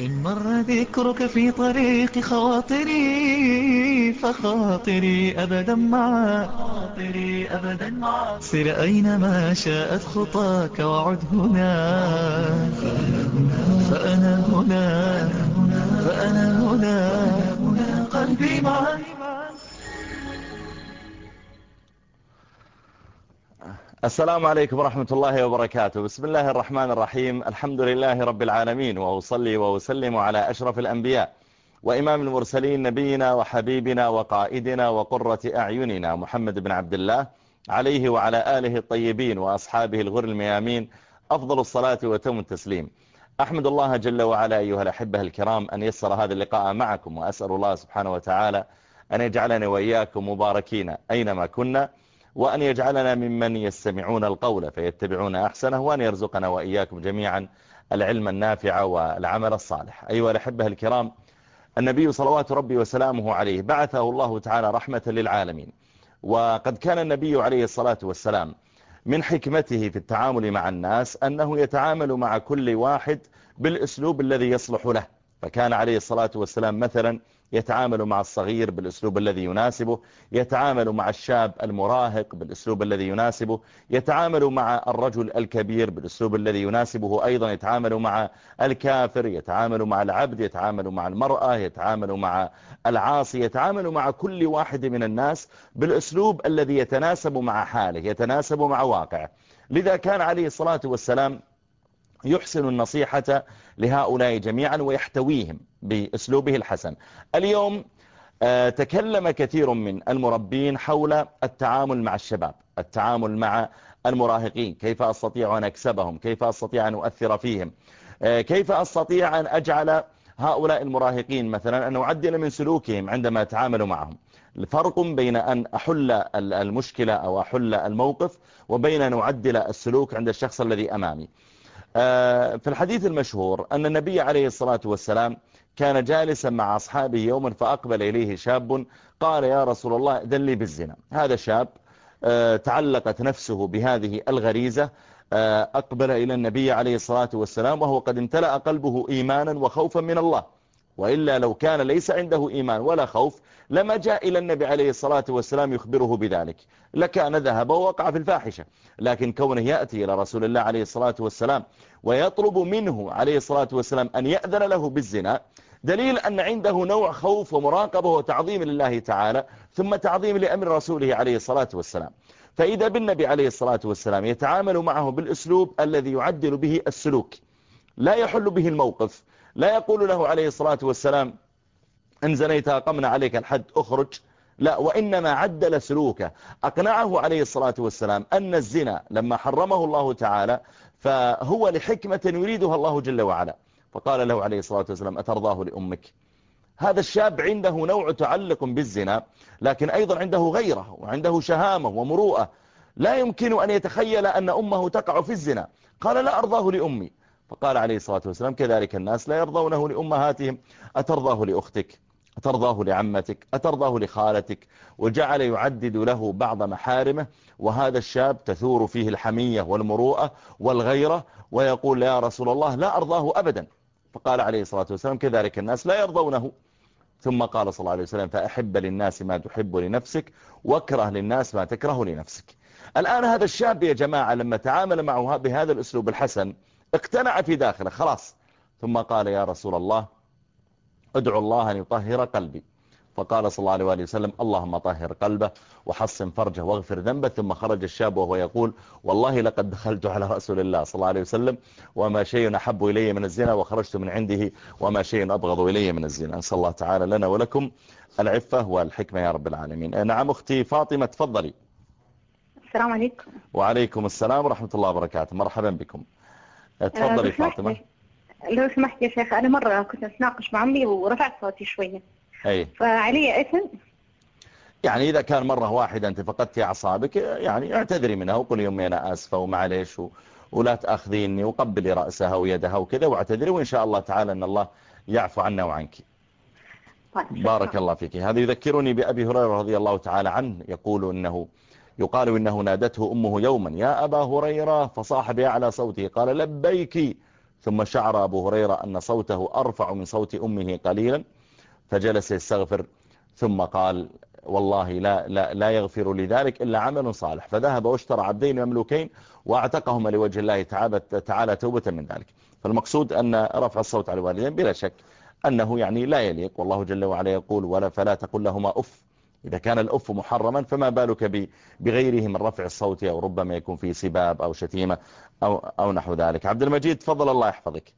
إن مر ذكرك في طريق خواطري فخاطري أبدا معك خاطري أبدا معك سر أينما شاءت خطاك وعد هنا فأنا هنا فأنا هنا قلبي معك. السلام عليكم ورحمة الله وبركاته. بسم الله الرحمن الرحيم. الحمد لله رب العالمين وأصلي وأسلم على أشرف الأنبياء وإمام المرسلين نبينا وحبيبنا وقائدنا وقرة أعيننا محمد بن عبد الله عليه وعلى آله الطيبين وأصحابه الغر الميامين. أفضل الصلاة وتم التسليم. أحمد الله جل وعلا أيها الأحبة الكرام أن يسر هذا اللقاء معكم وأسأل الله سبحانه وتعالى أن يجعلنا وإياكم مباركين أينما كنا. وأن يجعلنا ممن يستمعون القول فيتبعون أحسنه وأن يرزقنا وإياكم جميعا العلم النافع والعمل الصالح. أيها الأحبة الكرام النبي صلوات ربي وسلامه عليه بعثه الله تعالى رحمة للعالمين. وقد كان النبي عليه الصلاة والسلام من حكمته في التعامل مع الناس أنه يتعامل مع كل واحد بالأسلوب الذي يصلح له. فكان عليه الصلاة والسلام مثلا يتعامل مع الصغير بالأسلوب الذي يناسبه يتعامل مع الشاب المراهق بالأسلوب الذي يناسبه يتعامل مع الرجل الكبير بالأسلوب الذي يناسبه أيضا يتعامل مع الكافر يتعامل مع العبد يتعامل مع المرأة يتعامل مع العاصي يتعامل مع كل واحد من الناس بالأسلوب الذي يتناسب مع حاله يتناسب مع واقعه. لذا كان عليه الصلاة والسلام يحسن النصيحة لهؤلاء جميعا ويحتويهم بأسلوبه الحسن. اليوم آه، تكلم كثير من المربين حول التعامل مع الشباب التعامل مع المراهقين كيف أستطيع أن أكسبهم كيف أستطيع أن أؤثر فيهم آه، كيف أستطيع أن أجعل هؤلاء المراهقين مثلا أن أعدل من سلوكهم عندما أتعامل معهم. الفرق بين أن أحل المشكلة أو أحل الموقف وبين أن أعدل السلوك عند الشخص الذي أمامي. في الحديث المشهور أن النبي عليه الصلاة والسلام كان جالسا مع أصحابه يوما فأقبل إليه شاب قال يا رسول الله دلي بالزنا. هذا شاب آه، تعلقت نفسه بهذه الغريزة آه، أقبل إلى النبي عليه الصلاة والسلام وهو قد امتلأ قلبه إيمانا وخوفا من الله. وإلا لو كان ليس عنده إيمان ولا خوف لما جاء إلى النبي عليه الصلاة والسلام يخبره بذلك. لكان ذهب ووقع في الفاحشة. لكن كونه يأتي إلى رسول الله عليه الصلاة والسلام ويطلب منه عليه الصلاة والسلام أن يأذن له بالزنا دليل أن عنده نوع خوف ومراقبة وتعظيم لله تعالى ثم تعظيم لأمر رسوله عليه الصلاة والسلام. فإذا بالنبي عليه الصلاة والسلام يتعامل معه بالأسلوب الذي يعدل به السلوك لا يحل به الموقف. لا يقول له عليه الصلاة والسلام إن زنيت أقمنا عليك الحد أخرج. لا وإنما عدل سلوكه. أقنعه عليه الصلاة والسلام أن الزنا لما حرمه الله تعالى فهو لحكمة يريدها الله جل وعلا. فقال له عليه الصلاة والسلام أترضاه لأمك؟ هذا الشاب عنده نوع تعلق بالزنا لكن أيضا عنده غيرة وعنده شهامة ومروءة. لا يمكن أن يتخيل أن أمه تقع في الزنا. قال لا أرضاه لأمي. فقال عليه الصلاة والسلام كذلك الناس لا يرضونه لأمهاتهم. أترضاه لأختك؟ أترضاه لعمتك؟ أترضاه لخالتك؟ وجعل يعدد له بعض محارمه وهذا الشاب تثور فيه الحمية والمروءة والغيرة ويقول يا رسول الله لا أرضاه أبدا. فقال عليه الصلاة والسلام كذلك الناس لا يرضونه. ثم قال صلى الله عليه وسلم فأحب للناس ما تحب لنفسك واكره للناس ما تكره لنفسك. الآن هذا الشاب يا جماعة لما تعامل معه بهذا الأسلوب الحسن اقتنع في داخله خلاص. ثم قال يا رسول الله ادعو الله أن يطهر قلبي. فقال صلى الله عليه وسلم اللهم طهر قلبه وحصن فرجه واغفر ذنبه. ثم خرج الشاب وهو يقول والله لقد دخلت على رسول الله صلى الله عليه وسلم وما شيء أحب إلي من الزنا وخرجت من عنده وما شيء أبغض إلي من الزنا. أسأل الله تعالى لنا ولكم العفة والحكمة يا رب العالمين. نعم أختي فاطمة تفضلي. السلام عليكم. وعليكم السلام ورحمة الله وبركاته. مرحبا بكم. تفضلي فاطمة. لو سمحت يا شيخ أنا مرة كنت أتناقش مع أمي ورفعت صوتي شوية. أي. فعلي إثم؟ يعني إذا كان مرة واحدة أنت فقدتي أعصابك يعني اعتذري منها وقولي يومي أنا آسفة ومعليش. ولا تأخذيني وقبلي رأسها ويدها وكذا واعتذري وإن شاء الله تعالى أن الله يعفو عنا وعنك. طيب بارك الله فيك. هذا يذكرني بأبي هريرة رضي الله تعالى عنه يقول إنه يقال إنه نادته أمه يوما يا أبا هريرة فصاح بأعلى صوته قال لبيك. ثم شعر أبو هريرة أن صوته أرفع من صوت أمه قليلا فجلس يستغفر. ثم قال والله لا, لا, لا يغفر لذلك إلا عمل صالح. فذهب واشترى عبدين مملوكين واعتقهما لوجه الله تعالى توبة من ذلك. فالمقصود أن رفع الصوت على الوالدين بلا شك أنه يعني لا يليق. والله جل وعلا يقول ولا فلا تقل لهما أف. إذا كان الأف محرما فما بالك بغيره من رفع الصوت أو ربما يكون فيه سباب أو شتيمة أو, أو نحو ذلك. عبد المجيد تفضل الله يحفظك.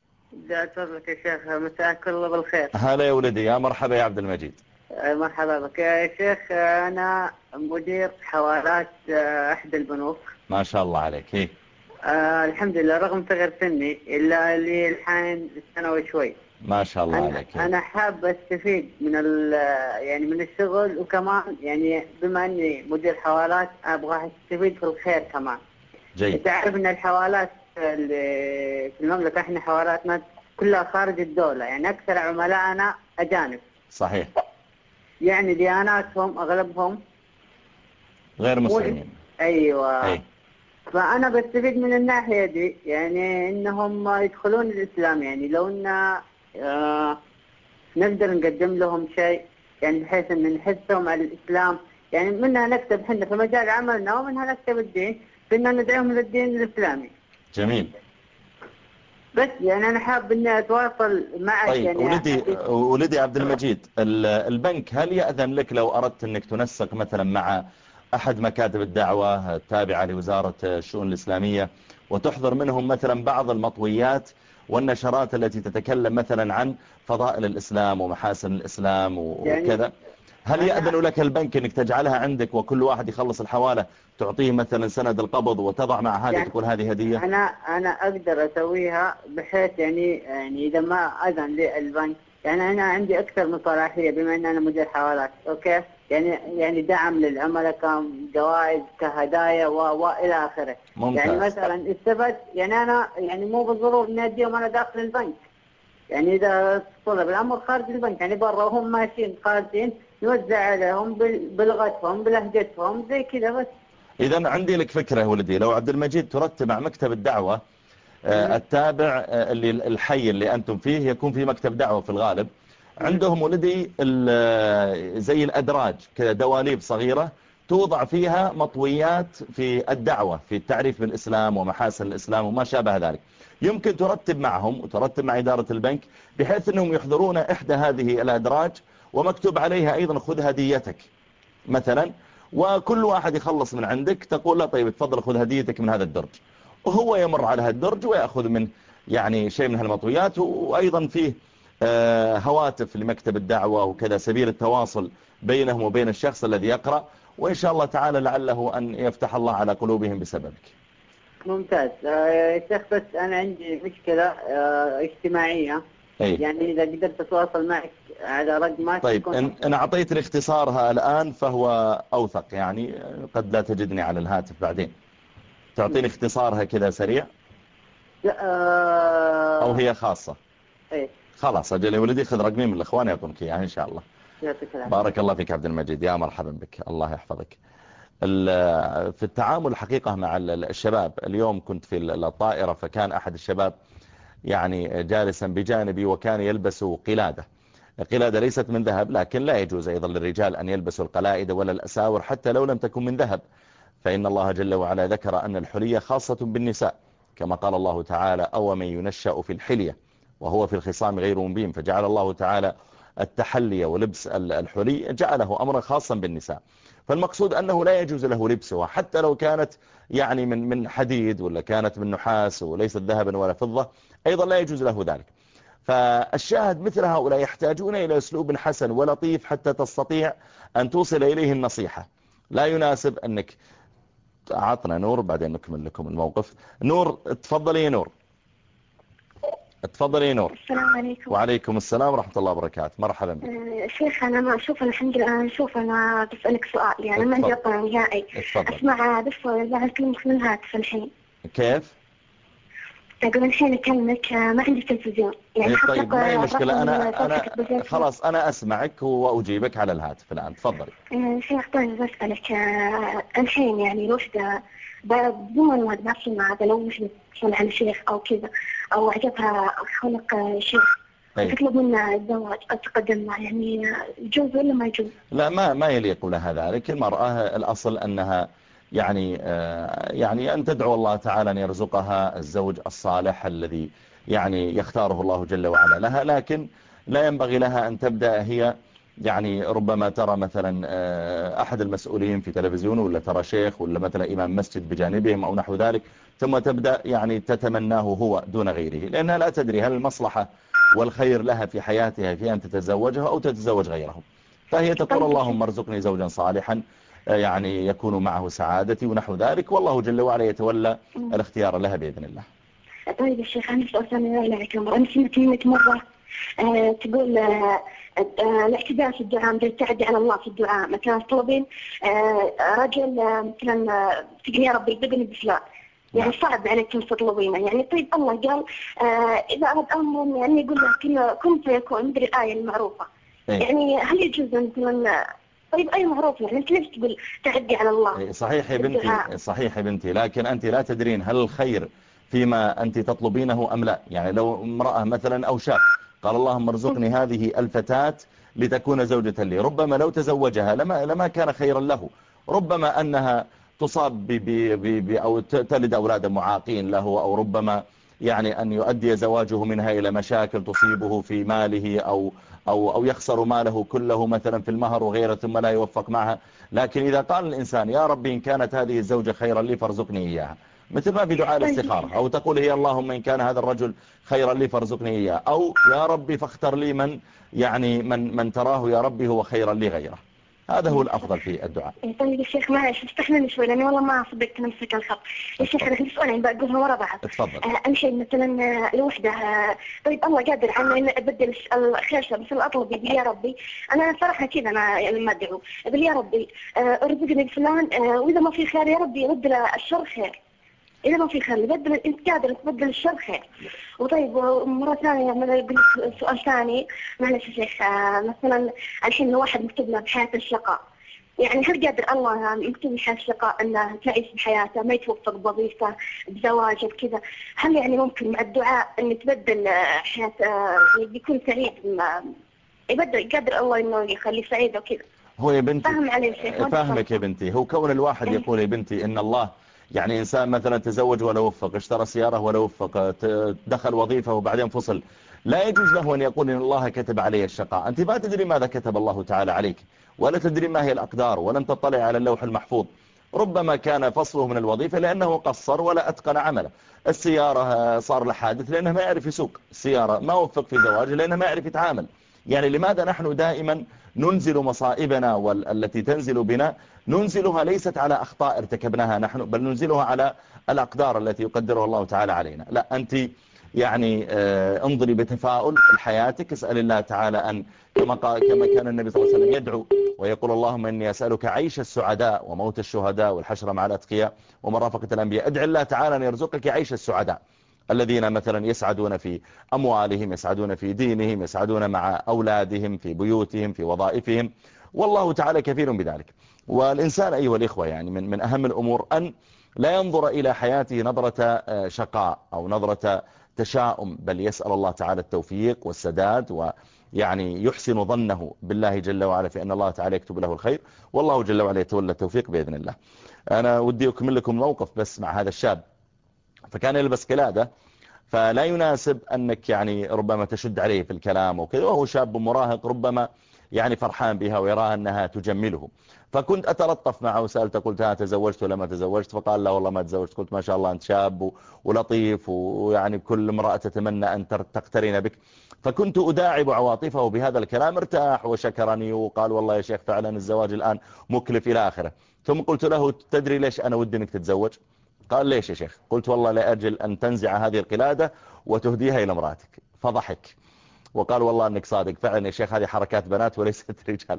تفضلك يا شيخ مساك الله بالخير. هلا يا ولدي يا مرحبا يا عبد المجيد. مرحبا بك. يا شيخ أنا مدير حوالات أحد البنوك. ما شاء الله عليك. إيه؟ آه الحمد لله رغم صغر سني إلا لي الحين سنة وشوي. ما شاء الله أنا عليك أنا حاب أستفيد من يعني من الشغل وكمان يعني بما أني مدير حوالات أبغى أستفيد في الخير كمان. جيد. تعرف أن الحوالات في المملكة إحنا حوالاتنا كلها خارج الدولة. يعني أكثر عملائنا أجانب. صحيح. يعني دياناتهم أغلبهم غير مسلمين. أيوة. أي. فأنا بستفيد من الناحية دي يعني إنهم يدخلون الإسلام. يعني لو إن نقدر نقدم لهم شيء يعني بحيث إن نحسهم على الإسلام. يعني منها نكتب حنا في مجال عملنا ومنها نكتب الدين فإننا ندعوهم للدين الإسلامي. جميل. بس يعني أنا حاب إني أتواصل معك طيب يعني ولدي ولدي عبد المجيد البنك هل يأذن لك لو أردت أنك تنسق مثلا مع أحد مكاتب الدعوة التابعة لوزارة الشؤون الإسلامية وتحضر منهم مثلا بعض المطويات والنشرات التي تتكلم مثلا عن فضائل الإسلام ومحاسن الإسلام يعني وكذا. هل يأذن لك البنك أنك تجعلها عندك وكل واحد يخلص الحوالة تعطيه مثلا سند القبض وتضع مع هذه يعني تقول هذه هدية؟ أنا أنا أقدر أسويها بحيث يعني يعني إذا ما أذن لي البنك. يعني أنا عندي أكثر من صلاحية بما أن أنا مدير حوالات. أوكي؟ يعني يعني دعم للعملاء كجوائز كهدايا وإلى آخره. ممتاز. يعني مثلا استفدت يعني أنا يعني مو بالضرورة إني أديهم أنا داخل البنك. يعني إذا طلب الأمر خارج البنك يعني برا وهم ماشيين خارجين نوزع عليهم بلغتهم بلهجتهم زي كذا بس. إذا عندي لك فكرة ولدي. لو عبد المجيد ترتب مع مكتب الدعوة آه، التابع آه، اللي الحي اللي أنتم فيه يكون في مكتب دعوة في الغالب. عندهم ولدي زي الأدراج كذا دواليب صغيرة توضع فيها مطويات في الدعوة في التعريف بالإسلام ومحاسن الإسلام وما شابه ذلك. يمكن ترتب معهم وترتب مع إدارة البنك بحيث أنهم يحضرون إحدى هذه الأدراج ومكتوب عليها أيضا خذ هديتك مثلا وكل واحد يخلص من عندك تقول له طيب تفضل خذ هديتك من هذا الدرج. وهو يمر على هذا الدرج ويأخذ من يعني شيء من هالمطويات وأيضا فيه هواتف لمكتب الدعوة وكذا سبيل التواصل بينهم وبين الشخص الذي يقرأ وإن شاء الله تعالى لعله أن يفتح الله على قلوبهم بسببك. ممتاز. آه، يا شيخ بس أنا عندي مشكلة آه، اجتماعية. أي. يعني إذا قدرت أتواصل معك على رقمك طيب إن, إن أعطيتني اختصارها الآن فهو أوثق يعني قد لا تجدني على الهاتف بعدين. تعطيني اختصارها كذا سريع؟ لا آه، أو هي خاصة؟ إيه. خلاص أجل يا ولدي خذ رقمي من الأخوان يعطونك إياها إن شاء الله. بارك الله فيك عبد المجيد. يا مرحبا بك. الله يحفظك. في التعامل الحقيقة مع ال- الشباب اليوم كنت في الطائرة فكان أحد الشباب يعني جالسا بجانبي وكان يلبس قلادة. القلادة ليست من ذهب لكن لا يجوز أيضا للرجال أن يلبسوا القلائد ولا الأساور حتى لو لم تكن من ذهب. فإن الله جل وعلا ذكر أن الحلية خاصة بالنساء كما قال الله تعالى أو من ينشأ في الحلية وهو في الخصام غير مبين فجعل الله تعالى التحلي ولبس الحلي جعله أمرا خاصا بالنساء. فالمقصود أنه لا يجوز له لبسها حتى لو كانت يعني من من حديد ولا كانت من نحاس وليست ذهبا ولا فضة أيضا لا يجوز له ذلك. فالشاهد مثل هؤلاء يحتاجون إلى أسلوب حسن ولطيف حتى تستطيع أن توصل إليه النصيحة. لا يناسب أنك عطنا نور بعدين نكمل لكم الموقف. نور تفضلي يا نور. تفضلي يا نور. السلام عليكم. وعليكم السلام ورحمة الله وبركاته. مرحبا بك. آه، شيخ أنا ما أشوف الحمد لله أشوف أنا بسألك سؤال يعني ما عندي. أطلع نهائي. أسمع بس يعني أكلمك من الهاتف الحين. كيف؟ أقول الحين أكلمك آه، ما عندي تلفزيون. يعني إيه حتى طيب ما هي مشكلة أنا, أنا. خلاص أنا أسمعك وأجيبك على الهاتف الآن. تفضلي. آه، شيخ طيب بسألك آه، الحين يعني الوحدة بدون ما تبعثي مع بلوش مثلا عن شيخ أو كذا. أو عجبها خلق شيخ أي. تطلب منها الزواج أو تقدم معه يعني يجوز ولا ما يجوز؟ لا ما ما يليق لها ذلك المرأة الأصل أنها يعني آه، يعني أن تدعو الله تعالى أن يرزقها الزوج الصالح الذي يعني يختاره الله جل وعلا لها لكن لا ينبغي لها أن تبدأ هي يعني ربما ترى مثلا آه، أحد المسؤولين في تلفزيون ولا ترى شيخ ولا مثلا إمام مسجد بجانبهم أو نحو ذلك ثم تبدأ يعني تتمناه هو دون غيره لأنها لا تدري هل المصلحة والخير لها في حياتها في أن تتزوجها أو تتزوج غيره فهي تقول اللهم ارزقني زوجا صالحا آه، يعني يكون معه سعادتي ونحو ذلك والله جل وعلا يتولى الاختيار لها بإذن الله. طيب يا شيخ أنا سؤال ثاني لا عليك عمر أنا سمعت منك مرة آه، تقول الاعتداء في الدعاء مثل التعدي على الله في الدعاء مثلا تطلبين آه، رجل آه، مثلا آه، تقول يا ربي بدني بفلان. يعني صعب عليك أن تطلبينه يعني طيب الله قال آه، إذا أراد أمر يعني يقول له كن كن فيكون مدري الآية المعروفة. إيه. يعني هل يجوز مثلا طيب أي معروف؟ يعني أنت ليش تقول تعدي على الله إيه، صحيح يا بنتي. بالدعاء. صحيح يا بنتي. لكن أنت لا تدرين هل الخير فيما أنت تطلبينه أم لا. يعني لو امرأة مثلا أو شاب قال اللهم ارزقني هذه الفتاة لتكون زوجة لي. ربما لو تزوجها لما, لما كان خيرا له. ربما أنها تصاب ب ب ب أو تلد أولادا معاقين له أو ربما يعني أن يؤدي زواجه منها إلى مشاكل تصيبه في ماله أو, أو, أو يخسر ماله كله مثلا في المهر وغيره ثم لا يوفق معها. لكن إذا قال الإنسان يا ربي إن كانت هذه الزوجة خيرا لي فارزقني إياها. مثل ما في دعاء الاستخارة أو تقول هي اللهم إن كان هذا الرجل خيرا لي فارزقني إياه أو يا ربي فاختر لي من يعني من, من تراه يا ربي هو خيرا لي غيره. هذا هو الأفضل في الدعاء. طيب يا شيخ معلش استحملني شوي لأني والله ما صدقت نمسك الخط. يا شيخ أنا عندي سؤالين بقولهم ورا بعض. آه، أهم شيء مثلا آه، الوحدة آه، طيب الله قادر على أبدل الش- الخير مثل اطلب يقول يا ربي. أنا صراحة كذا أنا يعني ما ادعو أقول يا ربي ارزقني بفلان آه، وإذا ما في خير يا ربي يبدل الشر خير. إذا ما في خير يبدل أنت قادر تبدل الشر خير وطيب مرة ثانية مثلا يقول لك سؤال ثاني. معلش يا شيخ آه، مثلا الحين لو واحد مكتوب له بحياة الشقاء. يعني هل قادر الله مكتوب بحياة الشقاء إنه تعيش بحياته ما يتوفق بوظيفته بزواجه بكذا؟ هل يعني ممكن مع الدعاء ان تبدل آه، حياة آه، يكون سعيد يبدل قادر الله إنه يخليه سعيد وكذا؟ هو يا بنتي فهم علي شيخ، فاهمك يا بنتي. هو كون الواحد إيه. يقول يا بنتي إن الله يعني إنسان مثلا تزوج ولا وفق اشترى سيارة ولا وفق دخل وظيفة وبعدين فصل. لا يجوز له أن يقول إن الله كتب عليه الشقاء. أنت ما تدري ماذا كتب الله تعالى عليك ولا تدري ما هي الأقدار ولن تطلع على اللوح المحفوظ. ربما كان فصله من الوظيفة لأنه قصر ولا أتقن عمله. السيارة صار له حادث لأنه ما يعرف يسوق. السيارة ما وفق في زواجه لأنه ما يعرف يتعامل. يعني لماذا نحن دائما ننزل مصائبنا والتي تنزل بنا ننزلها ليست على أخطاء ارتكبناها نحن بل ننزلها على الأقدار التي يقدرها الله تعالى علينا. لا أنت يعني آه، انظري بتفاؤل لحياتك اسأل الله تعالى أن كما, كما كان النبي صلى الله عليه وسلم يدعو ويقول اللهم إني أسألك عيش السعداء وموت الشهداء والحشر مع الأتقياء ومرافقة الأنبياء. ادعي الله تعالى أن يرزقك عيش السعداء. الذين مثلا يسعدون في أموالهم يسعدون في دينهم يسعدون مع أولادهم في بيوتهم في وظائفهم. والله تعالى كثير بذلك. والإنسان أيها الإخوة يعني من, من أهم الأمور أن لا ينظر إلى حياته نظرة آه، شقاء أو نظرة تشاؤم بل يسأل الله تعالى التوفيق والسداد ويعني يحسن ظنه بالله جل وعلا في أن الله تعالى يكتب له الخير والله جل وعلا يتولى التوفيق بإذن الله. أنا ودي أكمل لكم موقف بس مع هذا الشاب. فكان يلبس قلادة فلا يناسب أنك يعني ربما تشد عليه في الكلام وكذا وهو شاب مراهق ربما يعني فرحان بها ويراها أنها تجمله. فكنت أتلطف معه وسألته قلت ها تزوجت ولا ما تزوجت؟ فقال لا والله ما تزوجت. قلت ما شاء الله أنت شاب ولطيف ويعني كل امرأة تتمنى أن تر- تقترن بك. فكنت أداعب عواطفه بهذا الكلام ارتاح وشكرني وقال والله يا شيخ فعلا الزواج الآن مكلف إلى آخره. ثم قلت له تدري ليش أنا ودي أنك تتزوج؟ قال ليش يا شيخ؟ قلت والله لأجل أن تنزع هذه القلادة وتهديها إلى امرأتك. فضحك. وقال والله أنك صادق. فعلا يا شيخ هذه حركات بنات وليست رجال.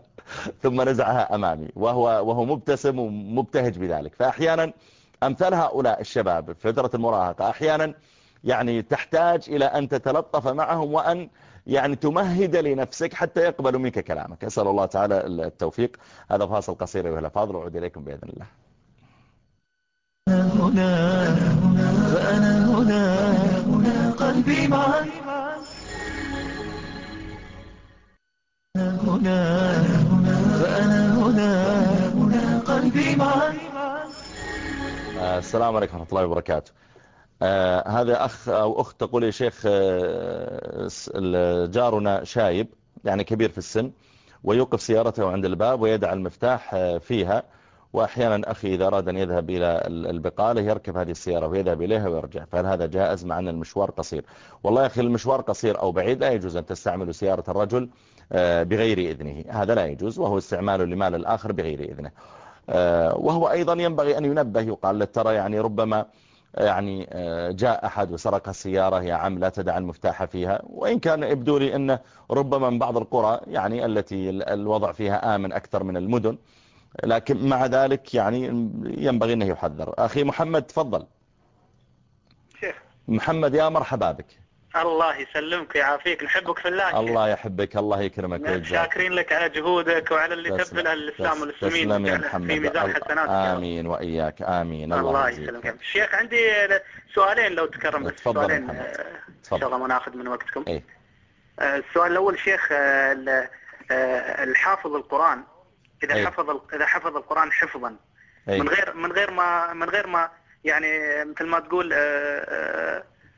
ثم نزعها أمامي. وهو, وهو مبتسم ومبتهج بذلك. فأحيانا أمثال هؤلاء الشباب في فترة المراهقة أحيانا يعني تحتاج إلى أن تتلطف معهم وأن يعني تمهد لنفسك حتى يقبلوا منك كلامك. أسأل الله تعالى التوفيق. هذا فاصل قصير أيها الأفاضل وعود إليكم بإذن الله. هنا فأنا هنا قلبي معك هنا فأنا هنا قلبي معك. آه، السلام عليكم ورحمة الله وبركاته. آه هذا أخ أو أخت تقول يا شيخ آه جارنا شايب يعني كبير في السن ويوقف سيارته عند الباب ويدع المفتاح آه فيها. وأحيانا أخي إذا أراد أن يذهب إلى البقالة يركب هذه السيارة ويذهب إليها ويرجع. فهل هذا جائز مع أن المشوار قصير؟ والله يا أخي المشوار قصير أو بعيد لا يجوز أن تستعمل سيارة الرجل آه، بغير إذنه. هذا لا يجوز وهو استعمال لمال الآخر بغير إذنه. آه، وهو أيضا ينبغي أن ينبه يقال ترى يعني ربما آه، يعني جاء أحد وسرق السيارة يا عم لا تدع المفتاح فيها. وإن كان يبدو لي أنه ربما من بعض القرى يعني التي الوضع فيها آمن أكثر من المدن لكن مع ذلك يعني ينبغي أنه يحذر. أخي محمد تفضل. شيخ. محمد يا مرحبا بك. الله يسلمك ويعافيك. نحبك في الله. الله يحبك الله يكرمك ويجزاك. شاكرين لك على جهودك وعلى اللي تبذل الإسلام والمسلمين تسلم يا محمد في ميزان حسناتك آمين وإياك. آمين. الله, الله يسلمك. الشيخ عندي سؤالين لو تكرم بس تفضل سؤالين آه، إن شاء الله ما ناخذ من وقتكم. إيه. السؤال الأول شيخ آه، آه، الحافظ القرآن إذا أيه. حفظ إذا حفظ القرآن حفظا أيه. من غير من غير ما من غير ما يعني مثل ما تقول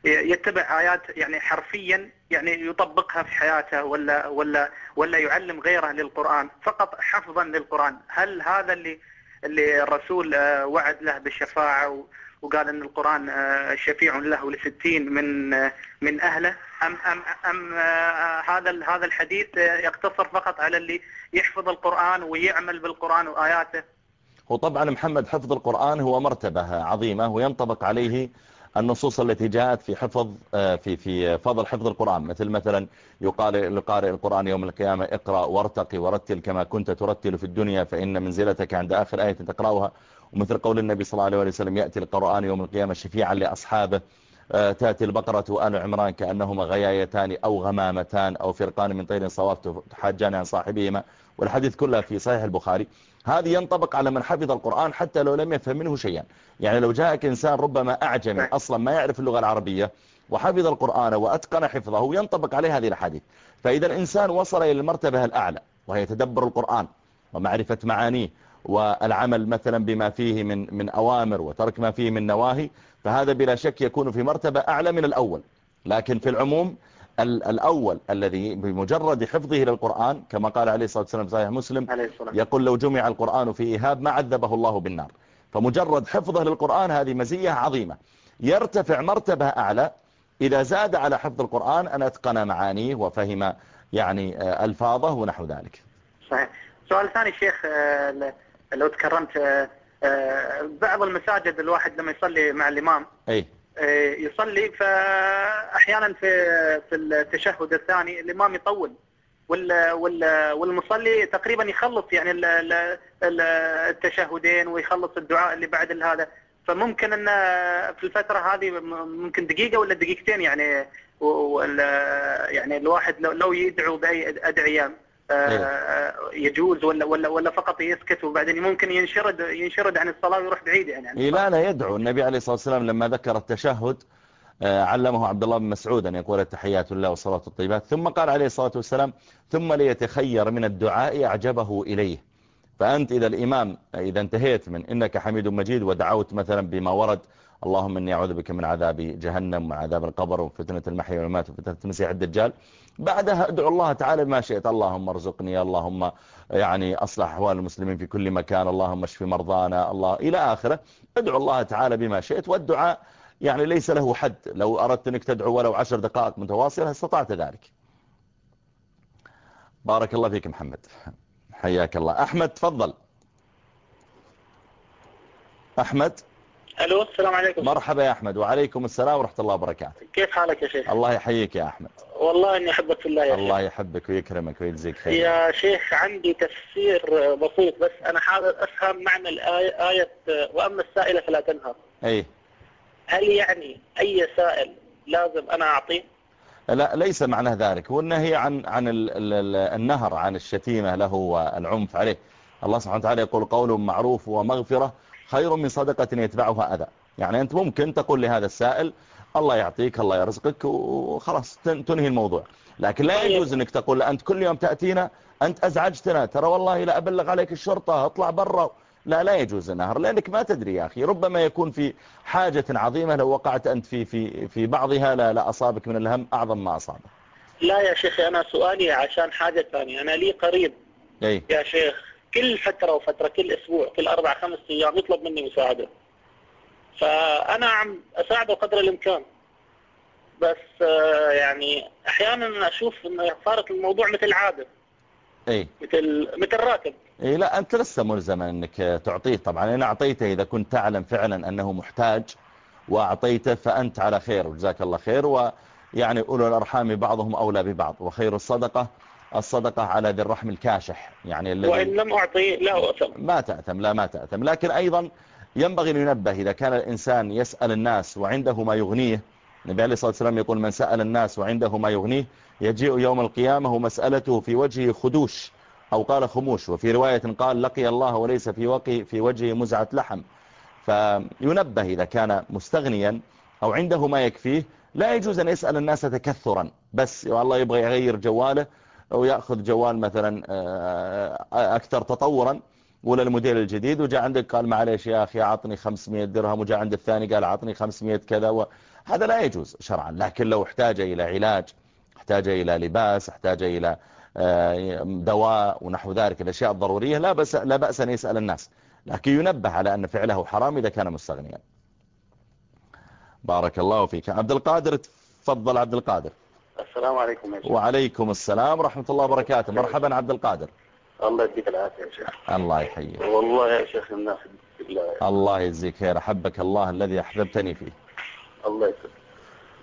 يتبع آيات يعني حرفيا يعني يطبقها في حياته ولا ولا ولا يعلم غيره للقرآن فقط حفظا للقرآن هل هذا اللي اللي الرسول آه، وعد له بالشفاعة وقال إن القرآن آه، شفيع له لستين من آه، من أهله. أم أم أم هذا هذا الحديث يقتصر فقط على اللي يحفظ القرآن ويعمل بالقرآن وآياته. وطبعا محمد حفظ القرآن هو مرتبة عظيمة وينطبق عليه النصوص التي جاءت في حفظ آه، في في فضل حفظ القرآن. مثل مثلا يقال لقارئ القرآن يوم القيامة اقرأ وارتقي ورتل كما كنت ترتل في الدنيا فإن منزلتك عند آخر آية تقرأها. ومثل قول النبي صلى الله عليه وسلم يأتي القرآن يوم القيامة شفيعا لأصحابه. آه، تأتي البقرة آل عمران كأنهما غيايتان أو غمامتان أو فرقان من طير صواف تحاجان عن صاحبهما. والحديث كله في صحيح البخاري. هذه ينطبق على من حفظ القرآن حتى لو لم يفهم منه شيئا. يعني لو جاءك إنسان ربما أعجمي نعم. أصلا ما يعرف اللغة العربية وحفظ القرآن وأتقن حفظه ينطبق عليه هذه الحديث. فإذا الإنسان وصل إلى المرتبة الأعلى وهي تدبر القرآن ومعرفة معانيه والعمل مثلا بما فيه من من أوامر وترك ما فيه من نواهي فهذا بلا شك يكون في مرتبة أعلى من الأول. لكن في العموم الأول الذي بمجرد حفظه للقرآن كما قال عليه الصلاة والسلام صحيح مسلم يقول لو جمع القرآن في إيهاب ما عذبه الله بالنار. فمجرد حفظه للقرآن هذه مزية عظيمة. يرتفع مرتبة أعلى. إذا زاد على حفظ القرآن أن أتقن معانيه وفهم يعني آه، ألفاظه ونحو ذلك. صحيح. سؤال ثاني شيخ آه، لو تكرمت آه، بعض المساجد الواحد لما يصلي مع الإمام أي. يصلي فأحيانا في في التشهد الثاني الإمام يطول والمصلي تقريبا يخلص يعني التشهدين ويخلص الدعاء اللي بعد هذا. فممكن إن في الفترة هذه ممكن دقيقة ولا دقيقتين يعني يعني الواحد لو يدعو بأي أدعية. آه، يجوز ولا ولا ولا فقط يسكت وبعدين ممكن ينشرد ينشرد عن الصلاة ويروح بعيد يعني. عن لا لا يدعو. النبي عليه الصلاة والسلام لما ذكر التشهد آه، علمه عبد الله بن مسعود أن يقول التحيات الله والصلاة الطيبات ثم قال عليه الصلاة والسلام ثم ليتخير من الدعاء أعجبه إليه. فأنت إذا الإمام إذا انتهيت من إنك حميد مجيد ودعوت مثلا بما ورد اللهم إني أعوذ بك من عذاب جهنم وعذاب القبر وفتنة المحيا والمات وفتنة المسيح الدجال. بعدها ادعو الله تعالى بما شئت. اللهم ارزقني اللهم يعني أصلح أحوال المسلمين في كل مكان. اللهم اشف مرضانا. الله إلى آخره. ادعو الله تعالى بما شئت. والدعاء يعني ليس له حد. لو أردت أنك تدعو ولو عشر دقائق متواصلة استطعت ذلك. بارك الله فيك محمد. حياك الله. أحمد تفضل. أحمد. ألو السلام عليكم. مرحبا يا أحمد. وعليكم السلام ورحمة الله وبركاته. كيف حالك يا شيخ؟ الله يحييك يا أحمد. والله إني أحبك في الله يا الله شيخ. يحبك ويكرمك ويجزيك خير. يا شيخ عندي تفسير بسيط بس أنا حابب أفهم معنى الآية آية وأما السائلة فلا تنهر. أي. هل يعني أي سائل لازم أنا أعطيه؟ لا ليس معنى ذلك. هو النهي عن عن النهر عن الشتيمة له والعنف عليه. الله سبحانه وتعالى يقول قول معروف ومغفرة خير من صدقة يتبعها أذى. يعني أنت ممكن تقول لهذا السائل الله يعطيك الله يرزقك وخلاص تنهي الموضوع. لكن لا طيب. يجوز إنك تقول أنت كل يوم تأتينا أنت أزعجتنا ترى والله لا أبلغ عليك الشرطة اطلع برا. لا لا يجوز النهر لأنك ما تدري يا أخي. ربما يكون في حاجة عظيمة لو وقعت أنت في في في بعضها لا لا أصابك من الهم أعظم ما أصابك. لا يا شيخ أنا سؤالي عشان حاجة ثانية. أنا لي قريب اي يا شيخ كل فترة وفترة كل أسبوع كل أربع خمس أيام يطلب مني مساعدة. فأنا عم أساعده قدر الإمكان. بس آه، يعني أحيانا أشوف إنه صارت الموضوع مثل عادة. إي. مثل مثل راتب إيه لا أنت لسه ملزم أنك تعطيه. طبعا إن أعطيته إذا كنت تعلم فعلا أنه محتاج وأعطيته فأنت على خير وجزاك الله خير. ويعني أولو الأرحام بعضهم أولى ببعض. وخير الصدقة الصدقة على ذي الرحم الكاشح. يعني وإن لم أعطي لا أثم ما تأتم لا ما تأتم لكن أيضا ينبغي أن ينبه إذا كان الإنسان يسأل الناس وعنده ما يغنيه النبي عليه الصلاة والسلام يقول من سأل الناس وعنده ما يغنيه يجيء يوم القيامة ومسألته في وجهه خدوش أو قال خموش وفي رواية قال لقي الله وليس في وقه في وجهه مزعة لحم. فينبه إذا كان مستغنيا أو عنده ما يكفيه لا يجوز أن يسأل الناس تكثرا بس والله يبغى يغير جواله أو يأخذ جوال مثلا آه، أكثر تطورا ولا الموديل الجديد وجاء عندك قال معليش يا أخي أعطني 500 درهم وجاء عند الثاني قال أعطني 500 كذا و... هذا لا يجوز شرعا. لكن لو احتاج إلى علاج احتاج إلى لباس احتاج إلى آه، دواء ونحو ذلك الأشياء الضرورية لا بأس, لا بأس أن يسأل الناس. لكن ينبه على أن فعله حرام إذا كان مستغنيا. بارك الله فيك. عبد القادر تفضل عبد القادر. السلام عليكم وعليكم السلام ورحمة الله وبركاته. مرحبا عبد القادر. الله يديك العافية يا شيخ. الله يحييك. والله يا شيخ الناس الله يجزيك خير. أحبك الله الذي أحببتني فيه. الله يسلمك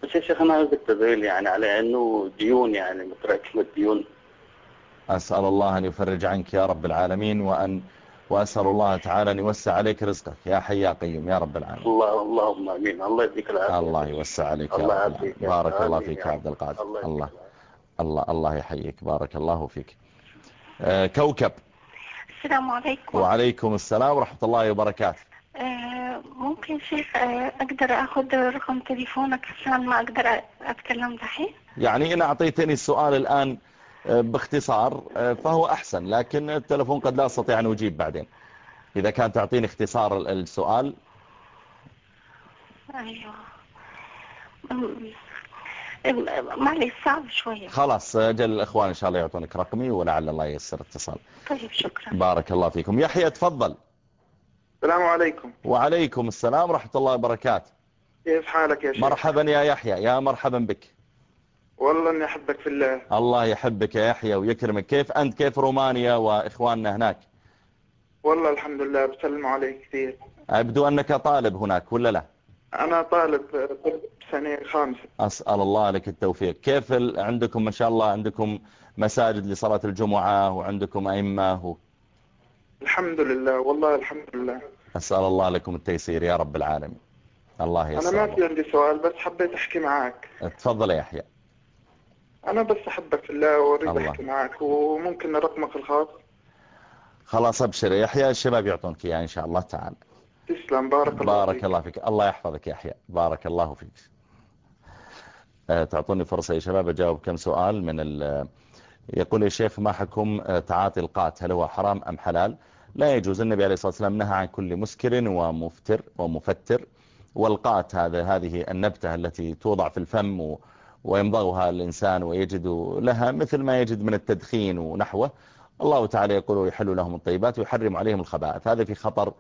بس يا شيخ أنا عايزك تدعي يعني على إنه ديون يعني متراكمة ديون أسأل الله أن يفرج عنك يا رب العالمين وأن وأسأل الله تعالى أن يوسع عليك رزقك. يا حي يا قيوم يا رب العالمين. الله اللهم آمين. الله يديك العافية. الله يوسع عليك يا الله رب يعافيك. العالمين. يا بارك الله فيك يا يا رب. عبد القادر. الله الله الله الله يحييك. بارك الله فيك. كوكب. السلام عليكم. وعليكم السلام ورحمة الله وبركاته. آه، ممكن شيخ آه، أقدر أخذ رقم تليفونك؟ عشان ما أقدر أتكلم دحين. يعني إن أعطيتني السؤال الآن آه، باختصار آه، فهو أحسن لكن التلفون قد لا أستطيع أن أجيب بعدين. إذا كان تعطيني اختصار ال- السؤال. أيوه. معلش صعب شوية. خلاص أجل الإخوان إن شاء الله يعطونك رقمي ولعل الله ييسر اتصال. طيب شكرا. بارك الله فيكم. يحيى تفضل. السلام عليكم. وعليكم السلام ورحمة الله وبركاته. كيف حالك يا شيخ؟ مرحبا يا يحيى. يا مرحبا بك. والله إني أحبك في الله. الله يحبك يا يحيى ويكرمك. كيف أنت؟ كيف رومانيا وإخواننا هناك؟ والله الحمد لله بسلم عليك كثير. أبدو أنك طالب هناك ولا لا؟ أنا طالب طب سنة خامسة. أسأل الله لك التوفيق. كيف ال... عندكم ما شاء الله عندكم مساجد لصلاة الجمعة وعندكم أئمة و... الحمد لله والله الحمد لله. أسأل الله لكم التيسير يا رب العالمين. الله أنا يسر ما. في عندي سؤال بس حبيت أحكي معك تفضل يا يحيى. أنا بس أحبك في الله وأريد الله. أحكي معك وممكن رقمك الخاص؟ خلاص أبشر. يا يحيى الشباب يعطونك إياه إن شاء الله. تعالى تسلم بارك الله بارك فيك. الله فيك. الله يحفظك يا يحيى بارك الله فيك. آه، تعطوني فرصة يا شباب أجاوب كم سؤال من ال يقول يا شيخ ما حكم آه، تعاطي القات؟ هل هو حرام أم حلال؟ لا يجوز. النبي عليه الصلاة والسلام نهى عن كل مسكر ومفتر ومفتر. والقات هذا هذه النبتة التي توضع في الفم و- ويمضغها الإنسان ويجد لها مثل ما يجد من التدخين ونحوه. الله تعالى يقول يحل لهم الطيبات ويحرم عليهم الخبائث. هذا في خطر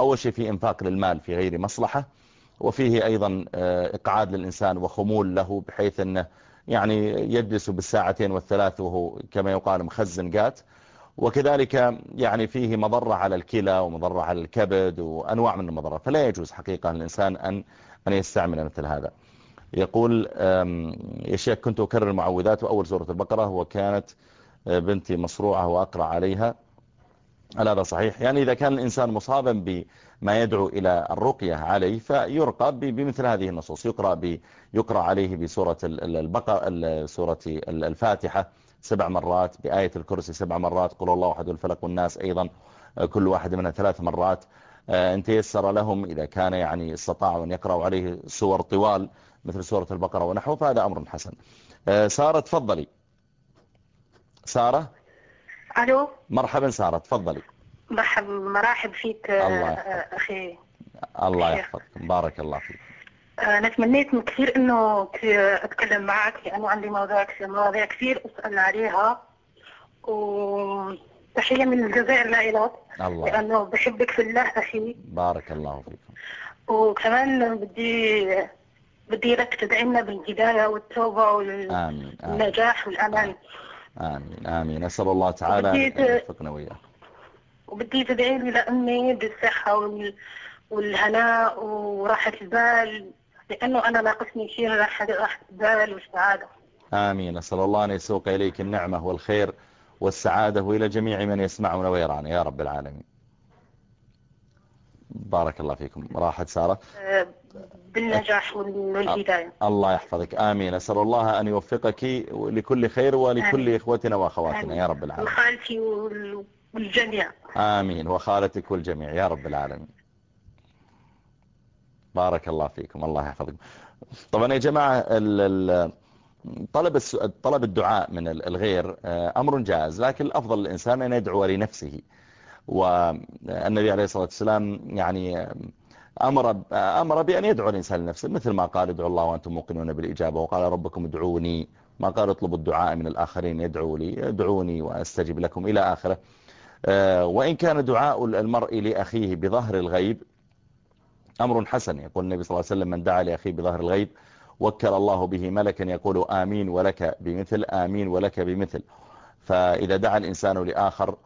أول شيء في إنفاق للمال في غير مصلحة وفيه أيضا آه، إقعاد للإنسان وخمول له بحيث أنه يعني يجلس بالساعتين والثلاث وهو كما يقال مخزن قات وكذلك يعني فيه مضرة على الكلى ومضرة على الكبد وأنواع من المضرة. فلا يجوز حقيقة للإنسان أن أن يستعمل مثل هذا. يقول يا شيخ كنت أكرر المعوذات وأول سورة البقرة وكانت آه، بنتي مصروعة وأقرأ عليها. هل هذا صحيح؟ يعني إذا كان الإنسان مصابا بما يدعو إلى الرقية عليه فيرقى بمثل هذه النصوص. يقرأ, يقرأ عليه بسورة ال- ال- البقرة ال- سورة ال- الفاتحة سبع مرات بآية الكرسي سبع مرات قل الله أحد الفلق والناس أيضا آه، كل واحد منها ثلاث مرات. آه، إن تيسر لهم إذا كان يعني استطاعوا أن يقرأوا عليه سور طوال مثل سورة البقرة ونحوه فهذا أمر حسن. آه، سارة تفضلي. سارة؟ ألو؟ مرحبا سارة تفضلي. مرحب مراحب فيك الله آه، أخي. الله خير. يحفظكم بارك الله فيك. آه، أنا تمنيت من كثير إنه أتكلم معك لأنه عندي مواضيع كثير مواضيع كثير أسأل عليها. وتحية من الجزائر لإلك الله. لأنه بحبك في الله أخي. بارك الله فيكم وكمان بدي بدي لك تدعي لنا بالهداية والتوبة والنجاح والأمان. آمين آمين. أسأل الله تعالى أن يوفقنا وإياه وبدي تدعي لي لأمي بالصحة وال... والهناء وراحة البال لأنه أنا ناقصني شيء راحة البال والسعادة آمين. أسأل الله أن يسوق إليك النعمة والخير والسعادة وإلى جميع من يسمعون ويرانا. يا رب العالمين. بارك الله فيكم. راحت سارة. آه، بالنجاح وال- والهداية الله يحفظك. آمين. أسأل الله أن يوفقك لكل خير ولكل آمين. إخوتنا وأخواتنا آمين. يا رب العالمين. وخالتي وال... والجميع. آمين. وخالتك والجميع يا رب العالمين. بارك الله فيكم. الله يحفظكم. طبعا يا جماعة طلب طلب الدعاء من ال- الغير آه، أمر جائز لكن الأفضل للإنسان أن يدعو لنفسه. والنبي عليه الصلاة والسلام يعني أمر, أمر بأن يدعو الإنسان لنفسه مثل ما قال ادعوا الله وأنتم موقنون بالإجابة وقال ربكم ادعوني ما قال اطلبوا الدعاء من الآخرين يدعوا لي ادعوني وأستجب لكم إلى آخرة. آه، وإن كان دعاء المرء لأخيه بظهر الغيب أمر حسن يقول النبي صلى الله عليه وسلم من دعا لأخيه بظهر الغيب وكل الله به ملكا يقول آمين ولك بمثل آمين ولك بمثل. فإذا دعا الإنسان لآخر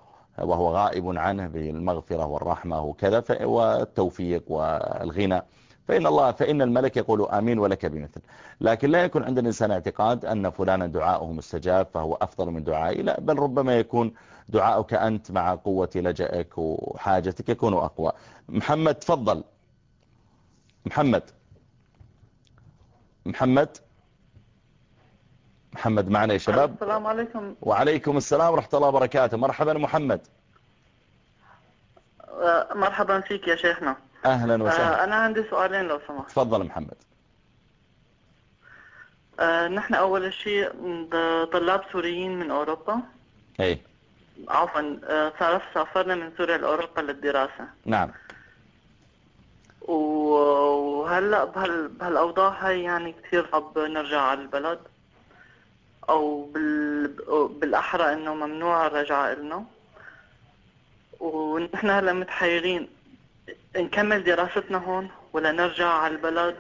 وهو غائب عنه بالمغفرة والرحمة وكذا والتوفيق والغنى. فإن الله فإن الملك يقول آمين ولك بمثل. لكن لا يكون عند الإنسان اعتقاد أن فلانا دعاؤه مستجاب فهو أفضل من دعائي لا بل ربما يكون دعاؤك أنت مع قوة لجأك وحاجتك يكون أقوى. محمد تفضل. محمد. محمد. محمد معنا يا شباب. السلام عليكم. وعليكم السلام ورحمة الله وبركاته. مرحبا محمد. آه، مرحبا فيك يا شيخنا. أهلا وسهلا. آه، أنا عندي سؤالين لو سمحت. تفضل محمد. آه، نحن أول شيء طلاب سوريين من أوروبا. إيه. عفوا صار- سافرنا من سوريا لأوروبا للدراسة. نعم. وهلأ بهال بهالأوضاع هاي يعني كثير صعب نرجع على البلد. أو بال... بالأحرى إنه ممنوع الرجعة إلنا ونحن هلأ متحيرين نكمل دراستنا هون ولا نرجع على البلد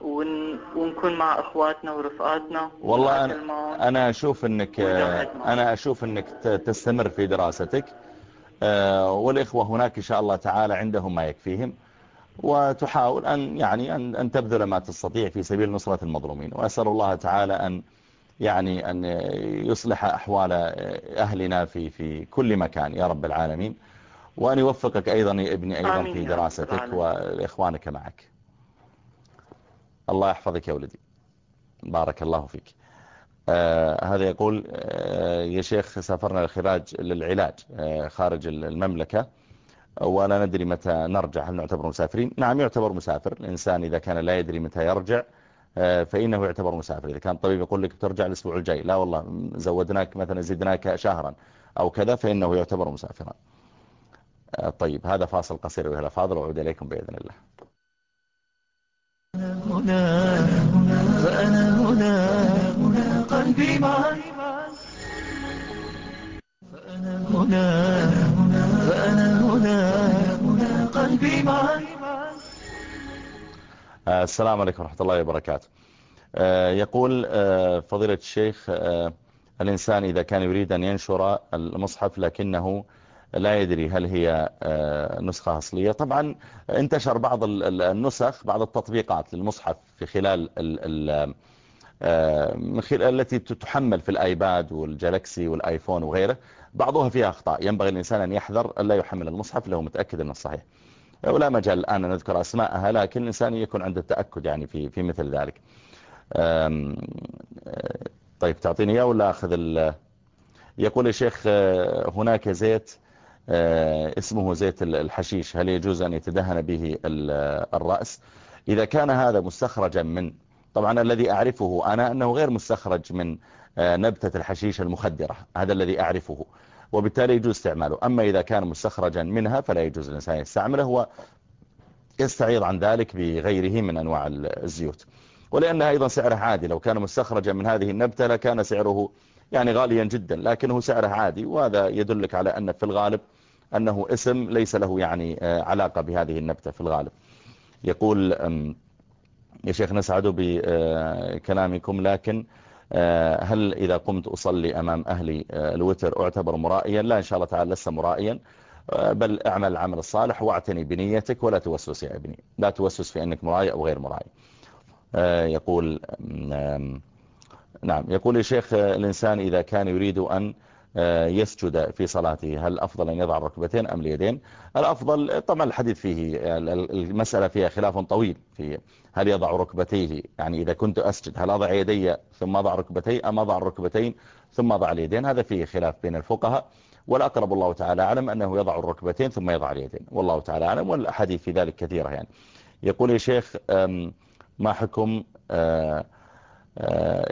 ون... ونكون مع إخواتنا ورفقاتنا والله. أنا, ونجاهد معهم. أنا أشوف أنك ت- تستمر في دراستك آه، والإخوة هناك إن شاء الله تعالى عندهم ما يكفيهم وتحاول أن يعني أن, أن تبذل ما تستطيع في سبيل نصرة المظلومين وأسأل الله تعالى أن يعني أن يصلح أحوال أهلنا في في كل مكان يا رب العالمين. وأن يوفقك أيضا يا ابني أيضا في دراستك. وإخوانك معك. الله يحفظك يا ولدي. بارك الله فيك. آه هذا يقول آه يا شيخ سافرنا للخراج للعلاج آه خارج المملكة. ولا ندري متى نرجع هل نعتبر مسافرين؟ نعم يعتبر مسافر. الإنسان إذا كان لا يدري متى يرجع فإنه يعتبر مسافر. إذا كان الطبيب يقول لك ترجع الأسبوع الجاي لا والله زودناك مثلا زدناك شهرا أو كذا فإنه يعتبر مسافرا. آه طيب هذا فاصل قصير وهلا فاضل وعود إليكم بإذن الله. هنا فأنا هنا هنا قلبي معك فأنا هنا فأنا هنا هنا قلبي معك آه، السلام عليكم ورحمة الله وبركاته. آه، يقول آه، فضيلة الشيخ آه، الإنسان إذا كان يريد أن ينشر المصحف لكنه لا يدري هل هي آه، نسخة أصلية. طبعا انتشر بعض ال- ال- النسخ بعض التطبيقات للمصحف في خلال ال آه، خلال التي تحمل في الآيباد والجالكسي والآيفون وغيره بعضها فيها أخطاء. ينبغي الإنسان أن يحذر أن لا يحمل المصحف له متأكد أنه صحيح ولا مجال الآن أن نذكر أسماءها لكن الإنسان يكون عنده التأكد يعني في في مثل ذلك. أم، آه، طيب تعطيني إياه ولا أخذ ال؟ يقول يا شيخ آه، هناك زيت آه، اسمه زيت ال- الحشيش. هل يجوز أن يتدهن به ال- الرأس؟ إذا كان هذا مستخرجا من طبعا الذي أعرفه أنا أنه غير مستخرج من نبتة الحشيش المخدرة. هذا الذي أعرفه. وبالتالي يجوز استعماله. أما إذا كان مستخرجا منها فلا يجوز الإنسان يستعمله هو يستعيض عن ذلك بغيره من أنواع الزيوت. ولأنها أيضا سعره عادي. لو كان مستخرجا من هذه النبتة لكان سعره يعني غاليا جدا لكنه سعره عادي. وهذا يدلك على أن في الغالب أنه اسم ليس له يعني آه، علاقة بهذه النبتة في الغالب. يقول يا شيخ نسعد بكلامكم لكن هل إذا قمت أصلي أمام أهلي آه، الوتر أعتبر مرائيا؟ لا إن شاء الله تعالى لسه مرائيا. بل أعمل العمل الصالح واعتني بنيتك ولا توسوس يا ابني. لا توسوس في أنك مرائي أو غير مرائي يقول نعم يقول يا شيخ الإنسان إذا كان يريد أن آه، يسجد في صلاته. هل أفضل أن يضع الركبتين أم اليدين؟ الأفضل طبعا الحديث فيه المسألة فيها خلاف طويل في هل يضع ركبتيه يعني إذا كنت أسجد هل أضع يدي ثم أضع ركبتي أم أضع الركبتين ثم أضع اليدين؟ هذا فيه خلاف بين الفقهاء. والأقرب الله تعالى أعلم أنه يضع الركبتين ثم يضع اليدين. والله تعالى أعلم والأحاديث في ذلك كثيرة يعني. يقول يا شيخ ما حكم آه،